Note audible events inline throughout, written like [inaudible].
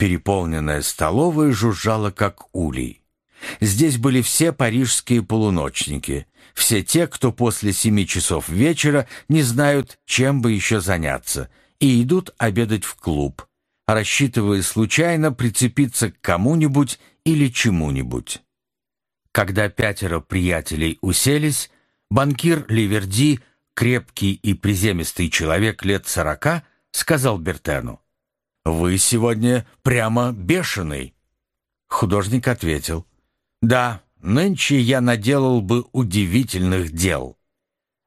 Переполненная столовая жужжала, как улей. Здесь были все парижские полуночники, все те, кто после семи часов вечера не знают, чем бы еще заняться, и идут обедать в клуб, рассчитывая случайно прицепиться к кому-нибудь или чему-нибудь. Когда пятеро приятелей уселись, банкир Ливерди, крепкий и приземистый человек лет сорока, сказал Бертену, «Вы сегодня прямо бешеный». Художник ответил, «Да, нынче я наделал бы удивительных дел».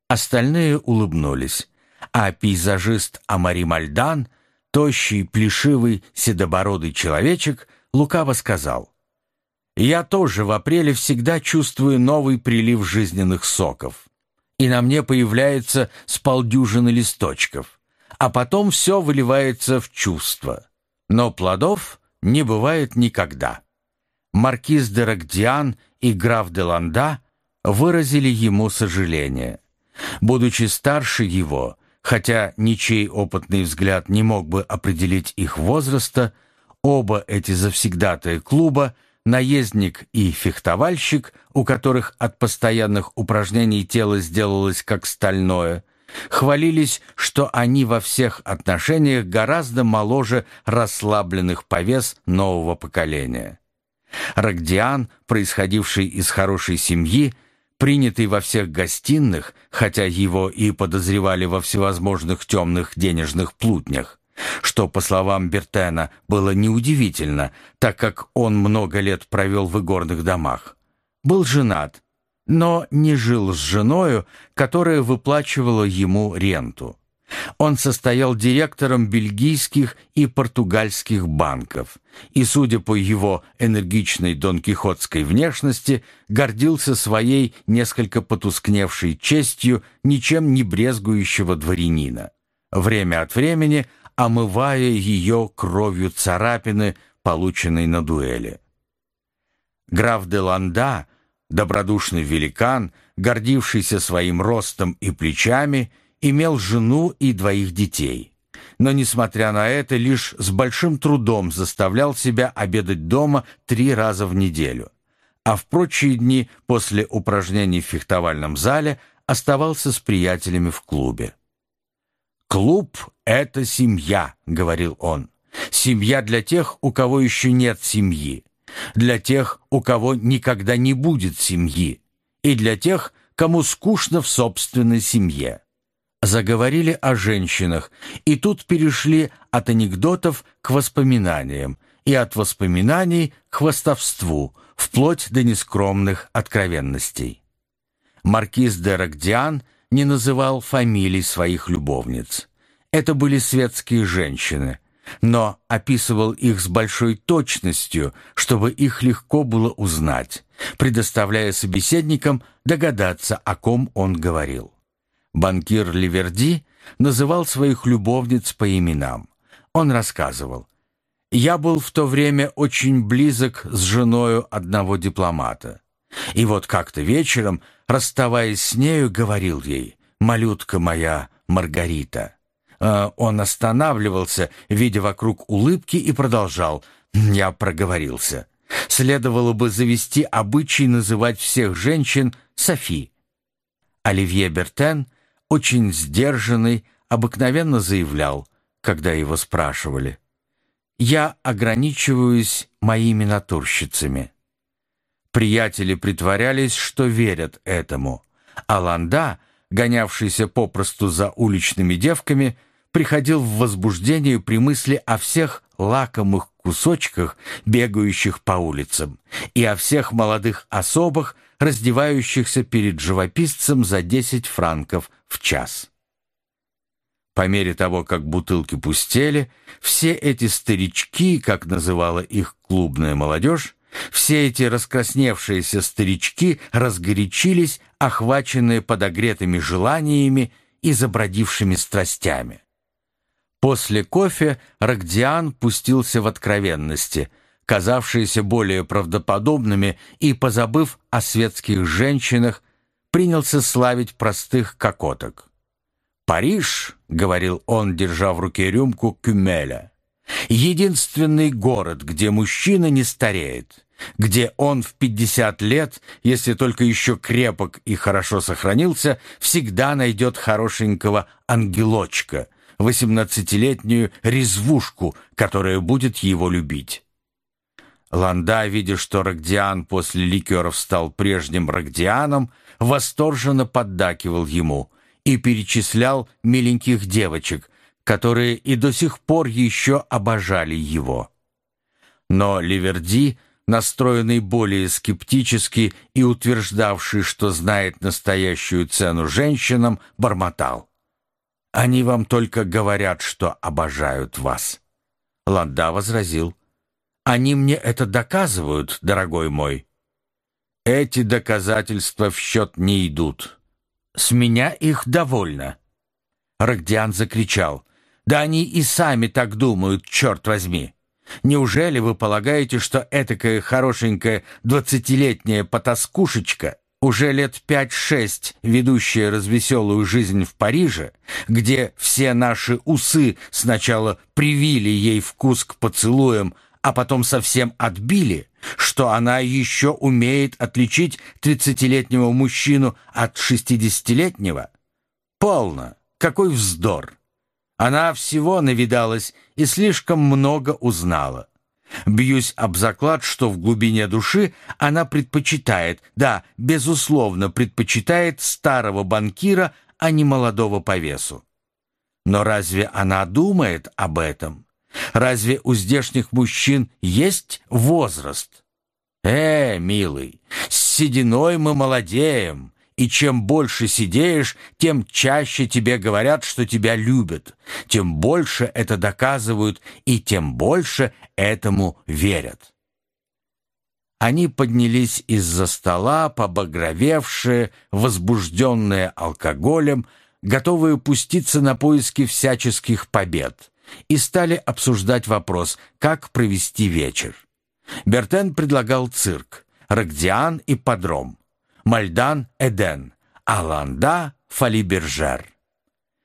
Остальные улыбнулись, а пейзажист Амари Мальдан, тощий, плешивый, седобородый человечек, лукаво сказал, «Я тоже в апреле всегда чувствую новый прилив жизненных соков, и на мне появляется с листочков а потом все выливается в чувства. Но плодов не бывает никогда. Маркиз де Рогдиан и граф де Ланда выразили ему сожаление. Будучи старше его, хотя ничей опытный взгляд не мог бы определить их возраста, оба эти завсегдатые клуба, наездник и фехтовальщик, у которых от постоянных упражнений тело сделалось как стальное – хвалились, что они во всех отношениях гораздо моложе расслабленных повес нового поколения. Рогдиан, происходивший из хорошей семьи, принятый во всех гостиных, хотя его и подозревали во всевозможных темных денежных плутнях, что, по словам Бертена, было неудивительно, так как он много лет провел в игорных домах, был женат но не жил с женою, которая выплачивала ему ренту. Он состоял директором бельгийских и португальских банков и, судя по его энергичной донкихотской внешности, гордился своей несколько потускневшей честью ничем не брезгующего дворянина, время от времени омывая ее кровью царапины, полученной на дуэли. Граф де Ланда — Добродушный великан, гордившийся своим ростом и плечами, имел жену и двоих детей. Но, несмотря на это, лишь с большим трудом заставлял себя обедать дома три раза в неделю. А в прочие дни после упражнений в фехтовальном зале оставался с приятелями в клубе. «Клуб — это семья», — говорил он. «Семья для тех, у кого еще нет семьи для тех, у кого никогда не будет семьи, и для тех, кому скучно в собственной семье. Заговорили о женщинах, и тут перешли от анекдотов к воспоминаниям, и от воспоминаний к хвастовству, вплоть до нескромных откровенностей. Маркиз де Рогдиан не называл фамилий своих любовниц. Это были светские женщины, но описывал их с большой точностью, чтобы их легко было узнать, предоставляя собеседникам догадаться, о ком он говорил. Банкир Ливерди называл своих любовниц по именам. Он рассказывал, «Я был в то время очень близок с женою одного дипломата. И вот как-то вечером, расставаясь с нею, говорил ей, «Малютка моя Маргарита». А, он останавливался, видя вокруг улыбки, и продолжал. «Я проговорился. Следовало бы завести обычай называть всех женщин Софи». Оливье Бертен, очень сдержанный, обыкновенно заявлял, когда его спрашивали. «Я ограничиваюсь моими натурщицами». Приятели притворялись, что верят этому, а Ланда, гонявшийся попросту за уличными девками, приходил в возбуждение при мысли о всех лакомых кусочках, бегающих по улицам, и о всех молодых особах, раздевающихся перед живописцем за 10 франков в час. По мере того, как бутылки пустели, все эти старички, как называла их клубная молодежь, все эти раскрасневшиеся старички разгорячились, охваченные подогретыми желаниями и забродившими страстями. После кофе Рогдиан пустился в откровенности, казавшиеся более правдоподобными, и, позабыв о светских женщинах, принялся славить простых кокоток. «Париж», — говорил он, держа в руке рюмку кюмеля, Единственный город, где мужчина не стареет, где он в 50 лет, если только еще крепок и хорошо сохранился, всегда найдет хорошенького ангелочка, восемнадцатилетнюю резвушку, которая будет его любить. Ланда, видя, что Рогдиан после ликеров стал прежним Рогдианом, восторженно поддакивал ему и перечислял миленьких девочек, которые и до сих пор еще обожали его. Но Ливерди, настроенный более скептически и утверждавший, что знает настоящую цену женщинам, бормотал. «Они вам только говорят, что обожают вас». Ланда возразил. «Они мне это доказывают, дорогой мой». «Эти доказательства в счет не идут. С меня их довольно». Рогдиан закричал. Да они и сами так думают, черт возьми. Неужели вы полагаете, что этакая хорошенькая двадцатилетняя потаскушечка, уже лет пять-шесть ведущая развеселую жизнь в Париже, где все наши усы сначала привили ей вкус к поцелуям, а потом совсем отбили, что она еще умеет отличить тридцатилетнего мужчину от шестидесятилетнего? Полно! Какой вздор! Она всего навидалась и слишком много узнала. Бьюсь об заклад, что в глубине души она предпочитает, да, безусловно, предпочитает старого банкира, а не молодого по весу. Но разве она думает об этом? Разве у здешних мужчин есть возраст? Э, милый, с сединой мы молодеем, и чем больше сидеешь, тем чаще тебе говорят, что тебя любят, тем больше это доказывают и тем больше этому верят. Они поднялись из-за стола, побагровевшие, возбужденные алкоголем, готовые пуститься на поиски всяческих побед, и стали обсуждать вопрос, как провести вечер. Бертен предлагал цирк, Рогдиан и подром. Мальдан Эден, Аланда Фалибержер.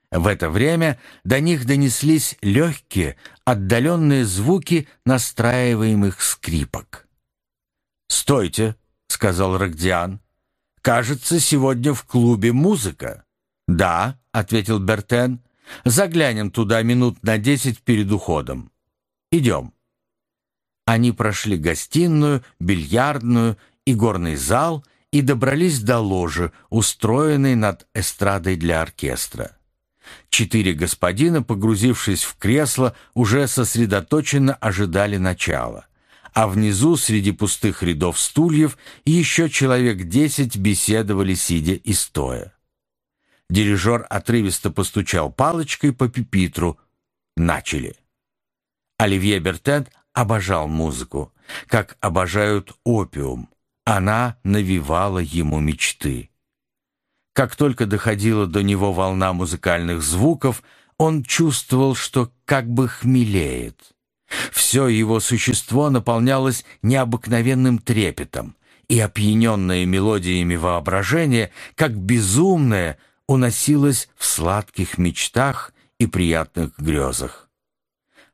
В это время до них донеслись легкие, отдаленные звуки настраиваемых скрипок. «Стойте», — сказал Рогдиан. «Кажется, сегодня в клубе музыка». «Да», — ответил Бертен. «Заглянем туда минут на десять перед уходом. Идем». Они прошли гостиную, бильярдную и горный зал — и добрались до ложи, устроенной над эстрадой для оркестра. Четыре господина, погрузившись в кресло, уже сосредоточенно ожидали начала. А внизу, среди пустых рядов стульев, еще человек десять беседовали, сидя и стоя. Дирижер отрывисто постучал палочкой по пепитру. Начали. Оливье Бертен обожал музыку, как обожают опиум. Она навевала ему мечты. Как только доходила до него волна музыкальных звуков, он чувствовал, что как бы хмелеет. Все его существо наполнялось необыкновенным трепетом, и опьяненное мелодиями воображение, как безумное, уносилось в сладких мечтах и приятных грезах.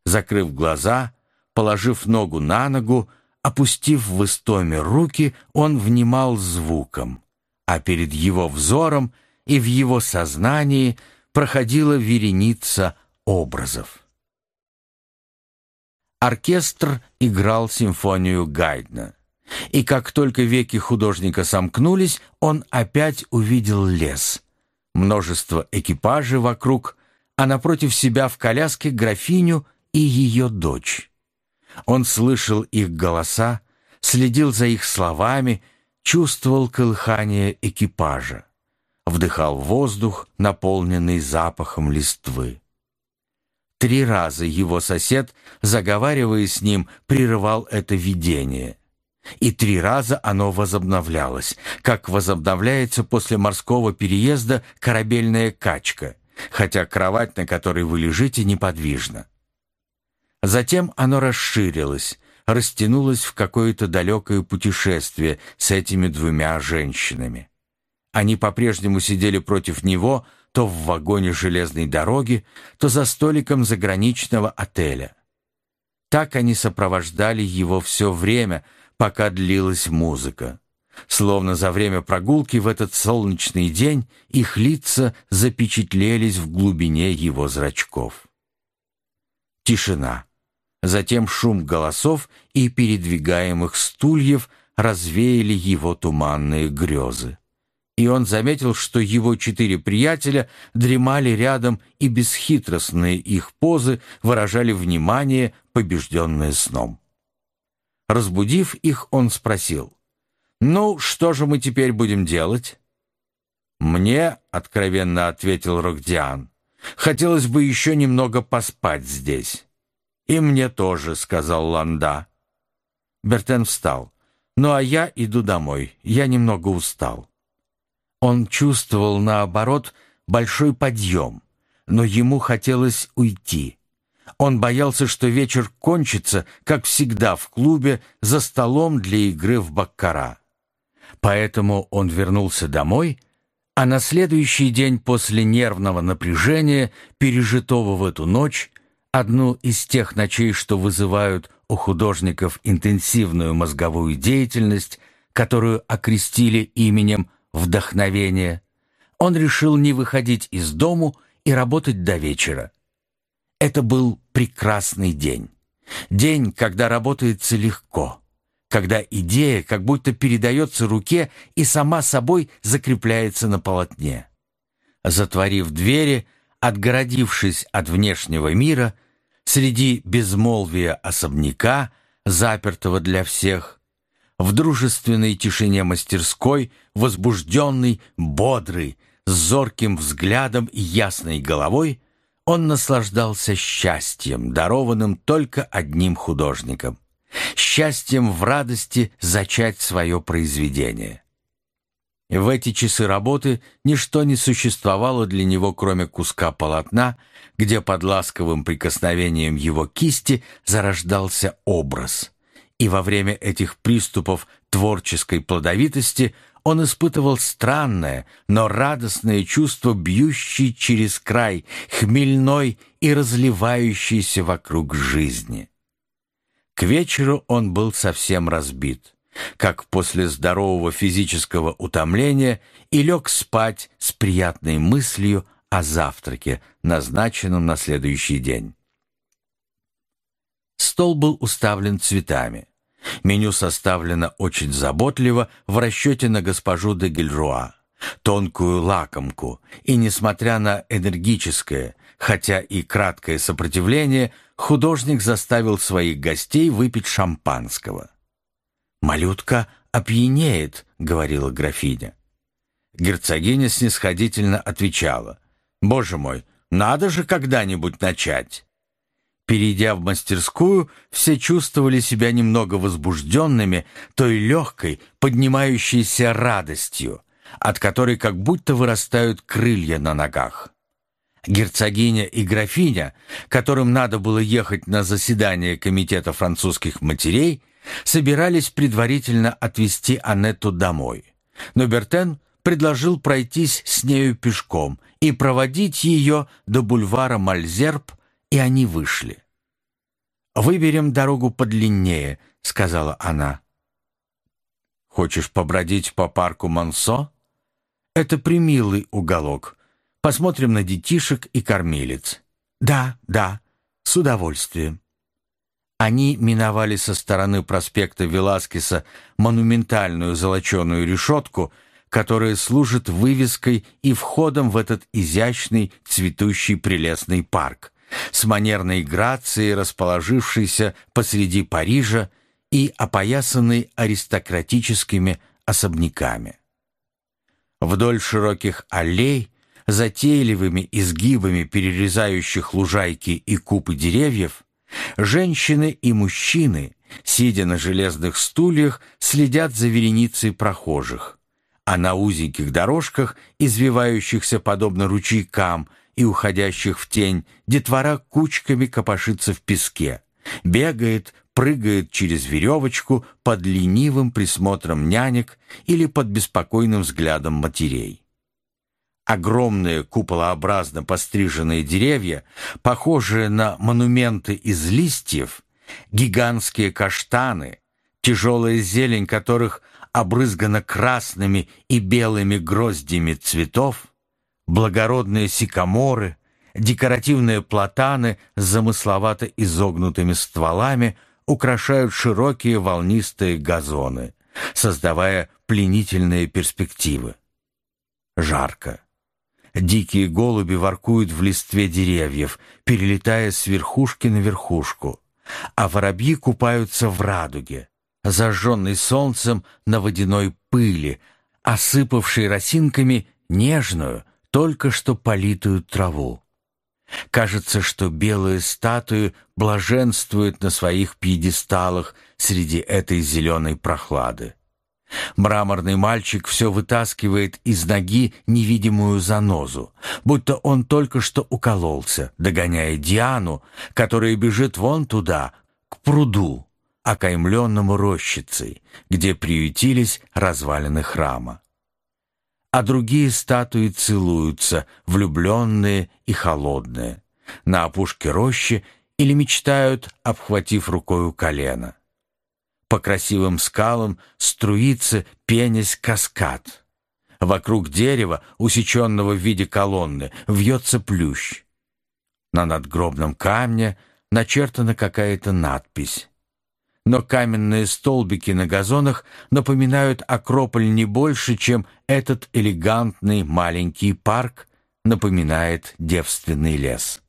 Закрыв глаза, положив ногу на ногу, Опустив в истоме руки, он внимал звуком, а перед его взором и в его сознании проходила вереница образов. Оркестр играл симфонию Гайдна. И как только веки художника сомкнулись, он опять увидел лес. Множество экипажей вокруг, а напротив себя в коляске графиню и ее дочь. Он слышал их голоса, следил за их словами, чувствовал колыхание экипажа, вдыхал воздух, наполненный запахом листвы. Три раза его сосед, заговаривая с ним, прерывал это видение. И три раза оно возобновлялось, как возобновляется после морского переезда корабельная качка, хотя кровать, на которой вы лежите, неподвижна. Затем оно расширилось, растянулось в какое-то далекое путешествие с этими двумя женщинами. Они по-прежнему сидели против него то в вагоне железной дороги, то за столиком заграничного отеля. Так они сопровождали его все время, пока длилась музыка. Словно за время прогулки в этот солнечный день их лица запечатлелись в глубине его зрачков. Тишина. Затем шум голосов и передвигаемых стульев развеяли его туманные грезы. И он заметил, что его четыре приятеля дремали рядом, и бесхитростные их позы выражали внимание, побежденное сном. Разбудив их, он спросил, «Ну, что же мы теперь будем делать?» «Мне», — откровенно ответил Рогдиан, «хотелось бы еще немного поспать здесь». «И мне тоже», — сказал Ланда. Бертен встал. «Ну, а я иду домой. Я немного устал». Он чувствовал, наоборот, большой подъем, но ему хотелось уйти. Он боялся, что вечер кончится, как всегда в клубе, за столом для игры в баккара. Поэтому он вернулся домой, а на следующий день после нервного напряжения, пережитого в эту ночь, одну из тех ночей, что вызывают у художников интенсивную мозговую деятельность, которую окрестили именем «вдохновение», он решил не выходить из дому и работать до вечера. Это был прекрасный день. День, когда работается легко когда идея как будто передается руке и сама собой закрепляется на полотне. Затворив двери, отгородившись от внешнего мира, среди безмолвия особняка, запертого для всех, в дружественной тишине мастерской, возбужденный, бодрый, с зорким взглядом и ясной головой, он наслаждался счастьем, дарованным только одним художником счастьем в радости зачать свое произведение. В эти часы работы ничто не существовало для него, кроме куска полотна, где под ласковым прикосновением его кисти зарождался образ. И во время этих приступов творческой плодовитости он испытывал странное, но радостное чувство, бьющее через край, хмельной и разливающейся вокруг жизни. К вечеру он был совсем разбит, как после здорового физического утомления, и лег спать с приятной мыслью о завтраке, назначенном на следующий день. Стол был уставлен цветами. Меню составлено очень заботливо в расчете на госпожу де Гильруа, тонкую лакомку, и, несмотря на энергическое, хотя и краткое сопротивление, художник заставил своих гостей выпить шампанского. «Малютка опьянеет», — говорила графиня. Герцогиня снисходительно отвечала. «Боже мой, надо же когда-нибудь начать!» Перейдя в мастерскую, все чувствовали себя немного возбужденными той легкой, поднимающейся радостью, от которой как будто вырастают крылья на ногах. Герцогиня и графиня, которым надо было ехать на заседание Комитета французских матерей, собирались предварительно отвезти Анетту домой. Но Бертен предложил пройтись с нею пешком и проводить ее до бульвара Мальзерб, и они вышли. «Выберем дорогу подлиннее», — сказала она. «Хочешь побродить по парку Монсо? Это примилый уголок, Посмотрим на детишек и кормилец. Да, да, с удовольствием. Они миновали со стороны проспекта Веласкеса монументальную золоченую решетку, которая служит вывеской и входом в этот изящный, цветущий прелестный парк, с манерной грацией расположившийся посреди Парижа и опоясанный аристократическими особняками. Вдоль широких аллей затейливыми изгибами перерезающих лужайки и купы деревьев, женщины и мужчины, сидя на железных стульях, следят за вереницей прохожих, а на узеньких дорожках, извивающихся подобно ручейкам и уходящих в тень, детвора кучками копошится в песке, бегает, прыгает через веревочку под ленивым присмотром нянек или под беспокойным взглядом матерей. Огромные куполообразно постриженные деревья, похожие на монументы из листьев, Гигантские каштаны, тяжелая зелень которых обрызгана красными и белыми гроздями цветов, благородные сикаморы, декоративные платаны с замысловато изогнутыми стволами украшают широкие волнистые газоны, создавая пленительные перспективы. Жарко. Дикие голуби воркуют в листве деревьев, перелетая с верхушки на верхушку, а воробьи купаются в радуге, зажженной солнцем на водяной пыли, осыпавшей росинками нежную, только что политую траву. Кажется, что белые статуи блаженствуют на своих пьедесталах среди этой зеленой прохлады. Мраморный мальчик все вытаскивает из ноги невидимую занозу, будто он только что укололся, догоняя Диану, которая бежит вон туда, к пруду, окаймленному рощицей, где приютились развалины храма. А другие статуи целуются, влюбленные и холодные, на опушке рощи или мечтают, обхватив рукою колено. По красивым скалам струится, пенясь каскад. Вокруг дерева, усеченного в виде колонны, вьется плющ. На надгробном камне начертана какая-то надпись но каменные столбики на газонах напоминают Акрополь не больше, чем этот элегантный маленький парк напоминает девственный лес.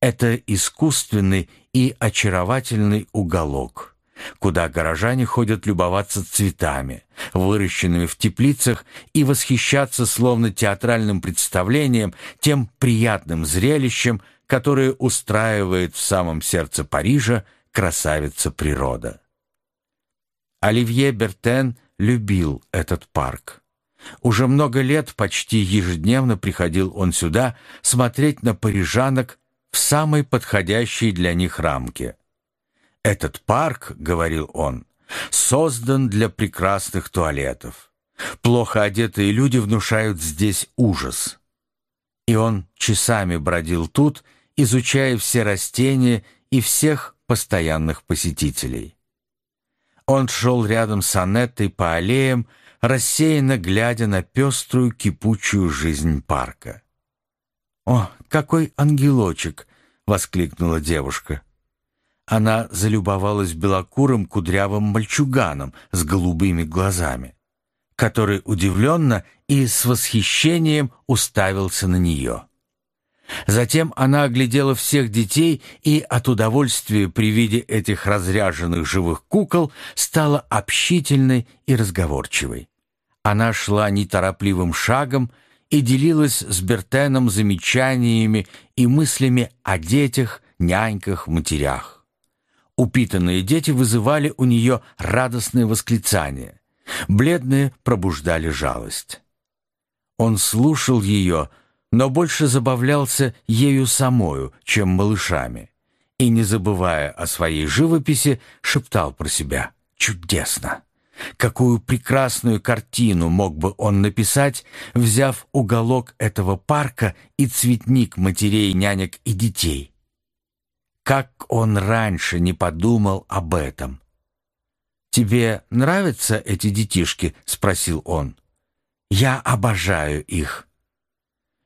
Это искусственный и очаровательный уголок, куда горожане ходят любоваться цветами, выращенными в теплицах, и восхищаться словно театральным представлением тем приятным зрелищем, которое устраивает в самом сердце Парижа красавица природа. Оливье Бертен любил этот парк. Уже много лет почти ежедневно приходил он сюда смотреть на парижанок в самой подходящей для них рамке. «Этот парк, — говорил он, — создан для прекрасных туалетов. Плохо одетые люди внушают здесь ужас». И он часами бродил тут, изучая все растения и всех постоянных посетителей. Он шел рядом с Анеттой по аллеям, рассеянно глядя на пеструю кипучую жизнь парка. «О, какой ангелочек!» — воскликнула девушка. Она залюбовалась белокурым кудрявым мальчуганом с голубыми глазами, который удивленно и с восхищением уставился на нее. Затем она оглядела всех детей и от удовольствия при виде этих разряженных живых кукол стала общительной и разговорчивой. Она шла неторопливым шагом и делилась с Бертеном замечаниями и мыслями о детях, няньках, матерях. Упитанные дети вызывали у нее радостные восклицания. Бледные пробуждали жалость. Он слушал ее, но больше забавлялся ею самою, чем малышами, и, не забывая о своей живописи, шептал про себя «Чудесно!». Какую прекрасную картину мог бы он написать, взяв уголок этого парка и цветник матерей, нянек и детей? Как он раньше не подумал об этом? «Тебе нравятся эти детишки?» — спросил он. «Я обожаю их».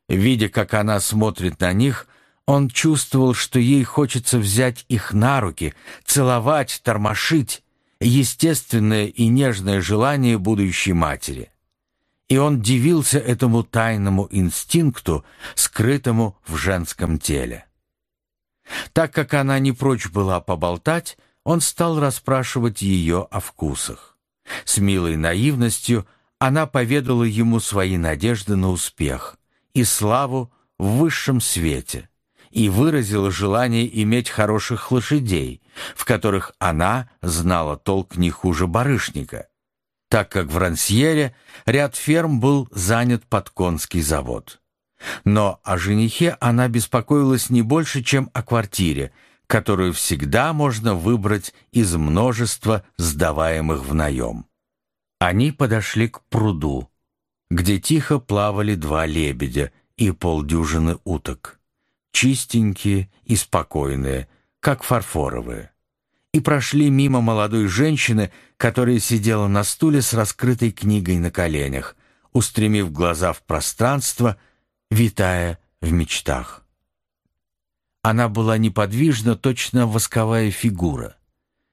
Видя, как она смотрит на них, он чувствовал, что ей хочется взять их на руки, целовать, тормошить, естественное и нежное желание будущей матери. И он дивился этому тайному инстинкту, скрытому в женском теле. Так как она не прочь была поболтать, он стал расспрашивать ее о вкусах. С милой наивностью она поведала ему свои надежды на успех — и славу в высшем свете и выразила желание иметь хороших лошадей, в которых она знала толк не хуже барышника, так как в Рансьере ряд ферм был занят под конский завод. Но о женихе она беспокоилась не больше, чем о квартире, которую всегда можно выбрать из множества сдаваемых в наем. Они подошли к пруду, где тихо плавали два лебедя и полдюжины уток. Чистенькие и спокойные, как фарфоровые, и прошли мимо молодой женщины, которая сидела на стуле с раскрытой книгой на коленях, устремив глаза в пространство, витая в мечтах. Она была неподвижна, точно восковая фигура.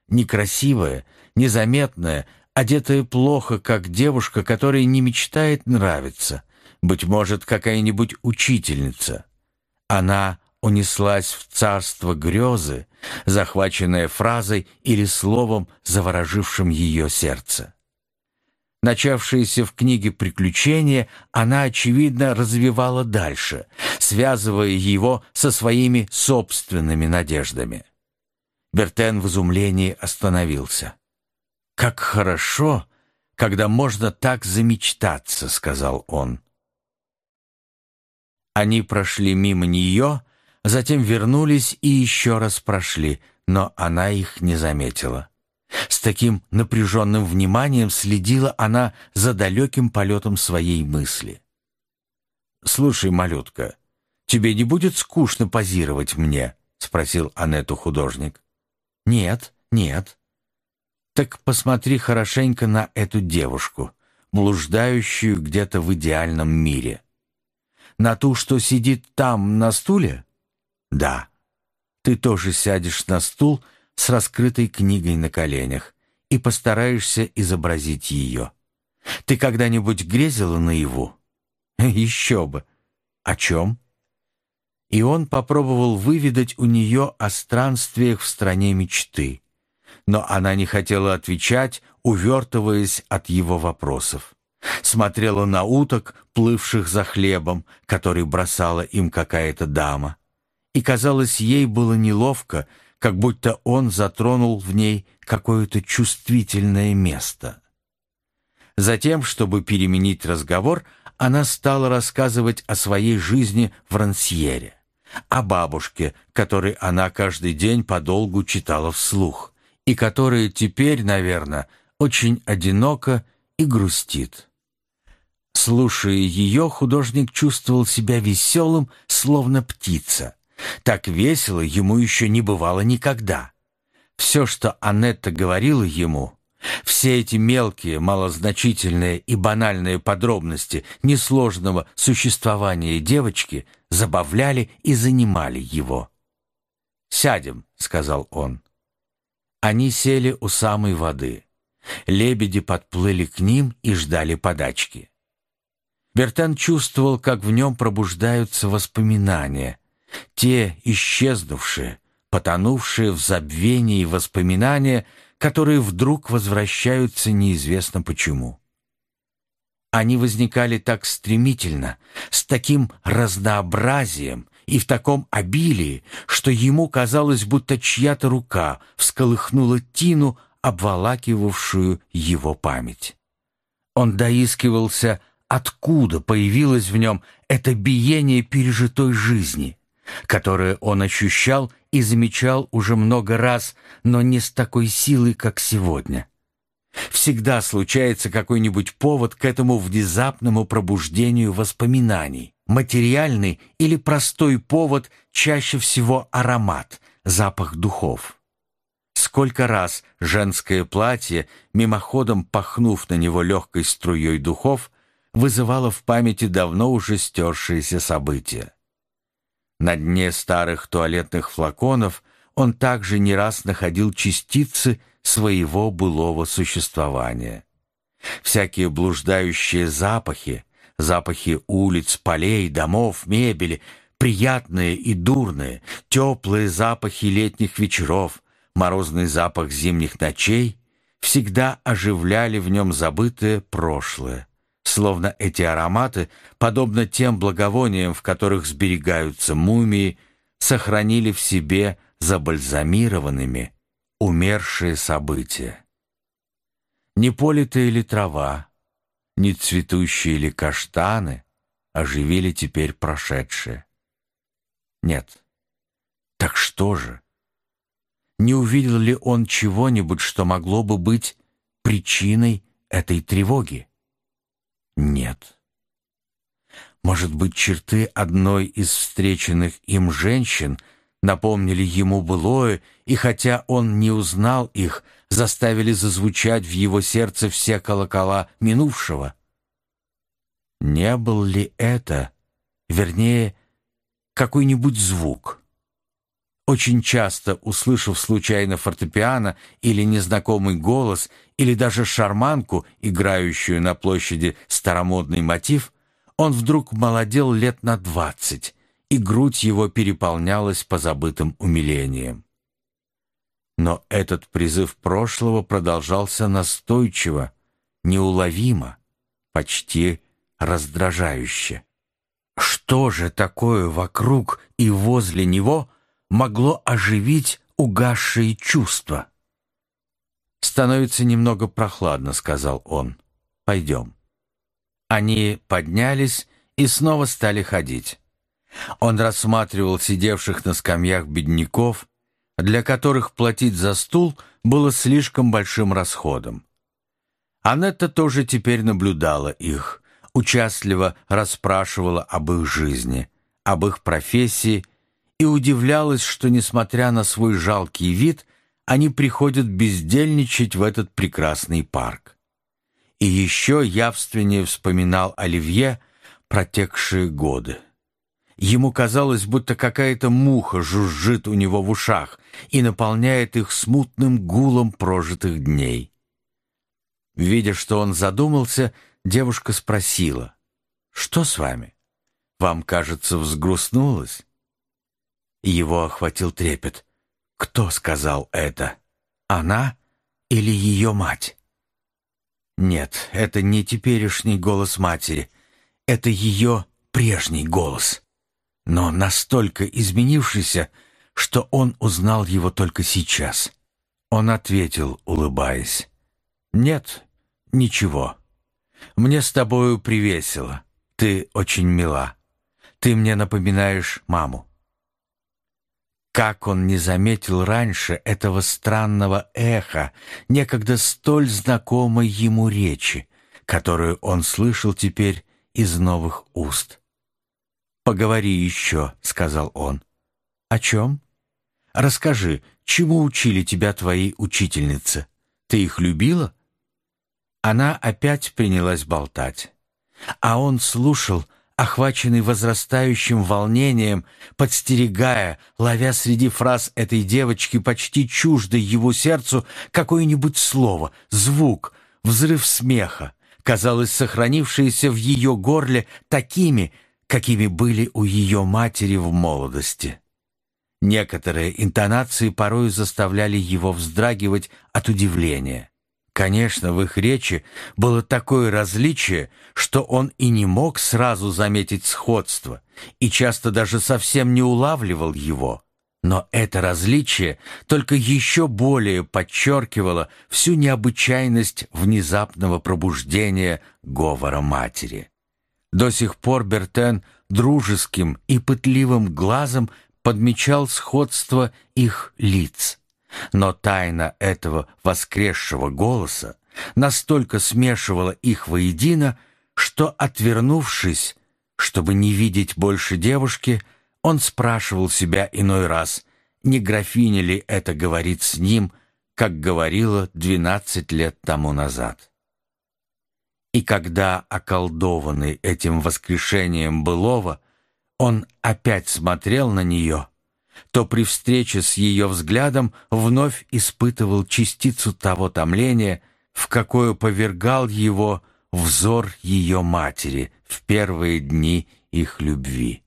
Некрасивая, незаметная, одетая плохо, как девушка, которая не мечтает нравиться, быть может, какая-нибудь учительница. Она унеслась в царство грезы, захваченная фразой или словом, заворожившим ее сердце. Начавшееся в книге приключения, она, очевидно, развивала дальше, связывая его со своими собственными надеждами. Бертен в изумлении остановился. «Как хорошо, когда можно так замечтаться», — сказал он. Они прошли мимо нее, затем вернулись и еще раз прошли, но она их не заметила. С таким напряженным вниманием следила она за далеким полетом своей мысли. «Слушай, малютка, тебе не будет скучно позировать мне?» — спросил Анету художник. «Нет, нет». «Так посмотри хорошенько на эту девушку, блуждающую где-то в идеальном мире. На ту, что сидит там, на стуле?» «Да. Ты тоже сядешь на стул с раскрытой книгой на коленях и постараешься изобразить ее. Ты когда-нибудь грезила наяву?» [laughs] «Еще бы! О чем?» И он попробовал выведать у нее о странствиях в стране мечты. Но она не хотела отвечать, увертываясь от его вопросов. Смотрела на уток, плывших за хлебом, который бросала им какая-то дама. И, казалось, ей было неловко, как будто он затронул в ней какое-то чувствительное место. Затем, чтобы переменить разговор, она стала рассказывать о своей жизни в Рансьере, о бабушке, которой она каждый день подолгу читала вслух, и которая теперь, наверное, очень одинока и грустит. Слушая ее, художник чувствовал себя веселым, словно птица — так весело ему еще не бывало никогда. Все, что Анетта говорила ему, все эти мелкие, малозначительные и банальные подробности несложного существования девочки забавляли и занимали его. «Сядем», — сказал он. Они сели у самой воды. Лебеди подплыли к ним и ждали подачки. Бертен чувствовал, как в нем пробуждаются воспоминания — те исчезнувшие, потонувшие в забвении воспоминания, которые вдруг возвращаются неизвестно почему. Они возникали так стремительно, с таким разнообразием и в таком обилии, что ему казалось, будто чья-то рука всколыхнула тину, обволакивавшую его память. Он доискивался, откуда появилось в нем это биение пережитой жизни — которое он ощущал и замечал уже много раз, но не с такой силой, как сегодня. Всегда случается какой-нибудь повод к этому внезапному пробуждению воспоминаний. Материальный или простой повод, чаще всего аромат, запах духов. Сколько раз женское платье, мимоходом пахнув на него легкой струей духов, вызывало в памяти давно уже стершиеся события. На дне старых туалетных флаконов он также не раз находил частицы своего былого существования. Всякие блуждающие запахи, запахи улиц, полей, домов, мебели, приятные и дурные, теплые запахи летних вечеров, морозный запах зимних ночей всегда оживляли в нем забытое прошлое словно эти ароматы, подобно тем благовониям, в которых сберегаются мумии, сохранили в себе забальзамированными умершие события. Не политая ли трава, не цветущие ли каштаны оживили теперь прошедшее? Нет. Так что же? Не увидел ли он чего-нибудь, что могло бы быть причиной этой тревоги? Нет. Может быть, черты одной из встреченных им женщин напомнили ему былое, и хотя он не узнал их, заставили зазвучать в его сердце все колокола минувшего. Не был ли это, вернее, какой-нибудь звук? Очень часто, услышав случайно фортепиано или незнакомый голос, или даже шарманку, играющую на площади старомодный мотив, он вдруг молодел лет на двадцать, и грудь его переполнялась позабытым умилением. Но этот призыв прошлого продолжался настойчиво, неуловимо, почти раздражающе. Что же такое вокруг и возле него могло оживить угасшие чувства? «Становится немного прохладно», — сказал он. «Пойдем». Они поднялись и снова стали ходить. Он рассматривал сидевших на скамьях бедняков, для которых платить за стул было слишком большим расходом. Анетта тоже теперь наблюдала их, участливо расспрашивала об их жизни, об их профессии и удивлялась, что, несмотря на свой жалкий вид, они приходят бездельничать в этот прекрасный парк. И еще явственнее вспоминал Оливье протекшие годы. Ему казалось, будто какая-то муха жужжит у него в ушах и наполняет их смутным гулом прожитых дней. Видя, что он задумался, девушка спросила, «Что с вами? Вам, кажется, взгрустнулось?» Его охватил трепет. Кто сказал это? Она или ее мать? Нет, это не теперешний голос матери. Это ее прежний голос. Но настолько изменившийся, что он узнал его только сейчас. Он ответил, улыбаясь. «Нет, ничего. Мне с тобою привесело. Ты очень мила. Ты мне напоминаешь маму». Как он не заметил раньше этого странного эха, некогда столь знакомой ему речи, которую он слышал теперь из новых уст. «Поговори еще», — сказал он. «О чем? Расскажи, чему учили тебя твои учительницы? Ты их любила?» Она опять принялась болтать. А он слушал, охваченный возрастающим волнением, подстерегая, ловя среди фраз этой девочки, почти чуждой его сердцу, какое-нибудь слово, звук, взрыв смеха, казалось, сохранившиеся в ее горле такими, какими были у ее матери в молодости. Некоторые интонации порою заставляли его вздрагивать от удивления. Конечно, в их речи было такое различие, что он и не мог сразу заметить сходство, и часто даже совсем не улавливал его. Но это различие только еще более подчеркивало всю необычайность внезапного пробуждения говора матери. До сих пор Бертен дружеским и пытливым глазом подмечал сходство их лиц – но тайна этого воскресшего голоса настолько смешивала их воедино, что, отвернувшись, чтобы не видеть больше девушки, он спрашивал себя иной раз, не графиня ли это говорит с ним, как говорила двенадцать лет тому назад. И когда, околдованный этим воскрешением былого, он опять смотрел на нее — то при встрече с ее взглядом вновь испытывал частицу того томления, в какое повергал его взор ее матери в первые дни их любви.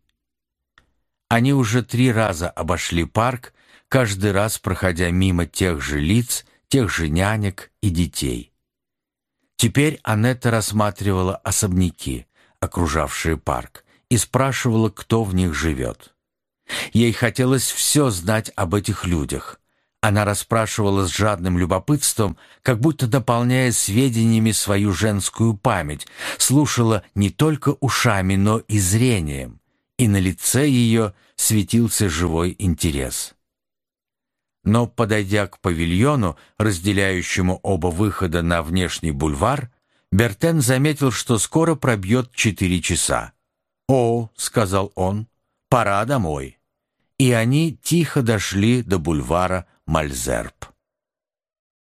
Они уже три раза обошли парк, каждый раз проходя мимо тех же лиц, тех же нянек и детей. Теперь Анетта рассматривала особняки, окружавшие парк, и спрашивала, кто в них живет. Ей хотелось все знать об этих людях. Она расспрашивала с жадным любопытством, как будто наполняя сведениями свою женскую память, слушала не только ушами, но и зрением, и на лице ее светился живой интерес. Но, подойдя к павильону, разделяющему оба выхода на внешний бульвар, Бертен заметил, что скоро пробьет четыре часа. «О», — сказал он, — «пора домой» и они тихо дошли до бульвара Мальзерб.